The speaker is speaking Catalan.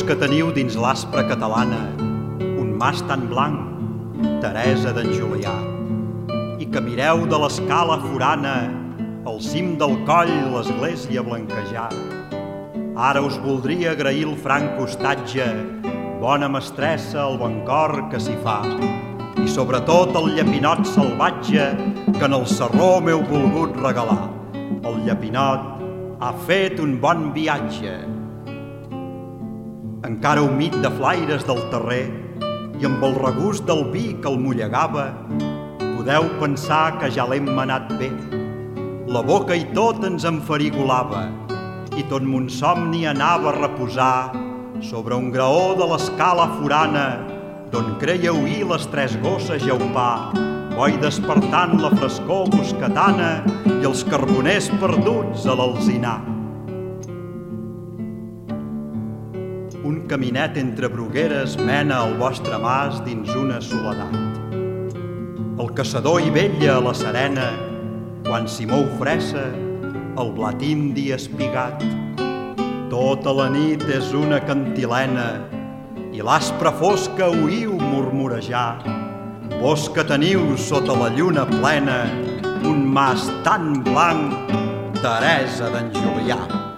que teniu dins l'aspra catalana un mas tan blanc, Teresa d'en Julià, i que mireu de l'escala forana al cim del coll l'església blanquejar. Ara us voldria agrair el franc hostatge, bona mestressa el bon cor que s'hi fa, i sobretot el llapinot salvatge que en el serró m'heu volgut regalar. El llapinot ha fet un bon viatge. Encara humit de flaires del terrer i amb el regust del vi que el mullegava, podeu pensar que ja l'hem manat bé. La boca i tot ens enfarigolava i tot mon somni anava a reposar sobre un graó de l'escala forana d'on creieu hi les tres gosses jaupar, boi despertant la frescor boscatana i els carboners perduts a l'alzinar. Un caminet entre brugueres mena al vostre mas dins una soledat. El caçador hi vella a la serena, quan s'hi mou fressa, el blat indi espigat. Tota la nit és una cantilena i l'aspra fosca oïu murmurejar. Vos que teniu sota la lluna plena un mas tan blanc, Teresa d'en Julià.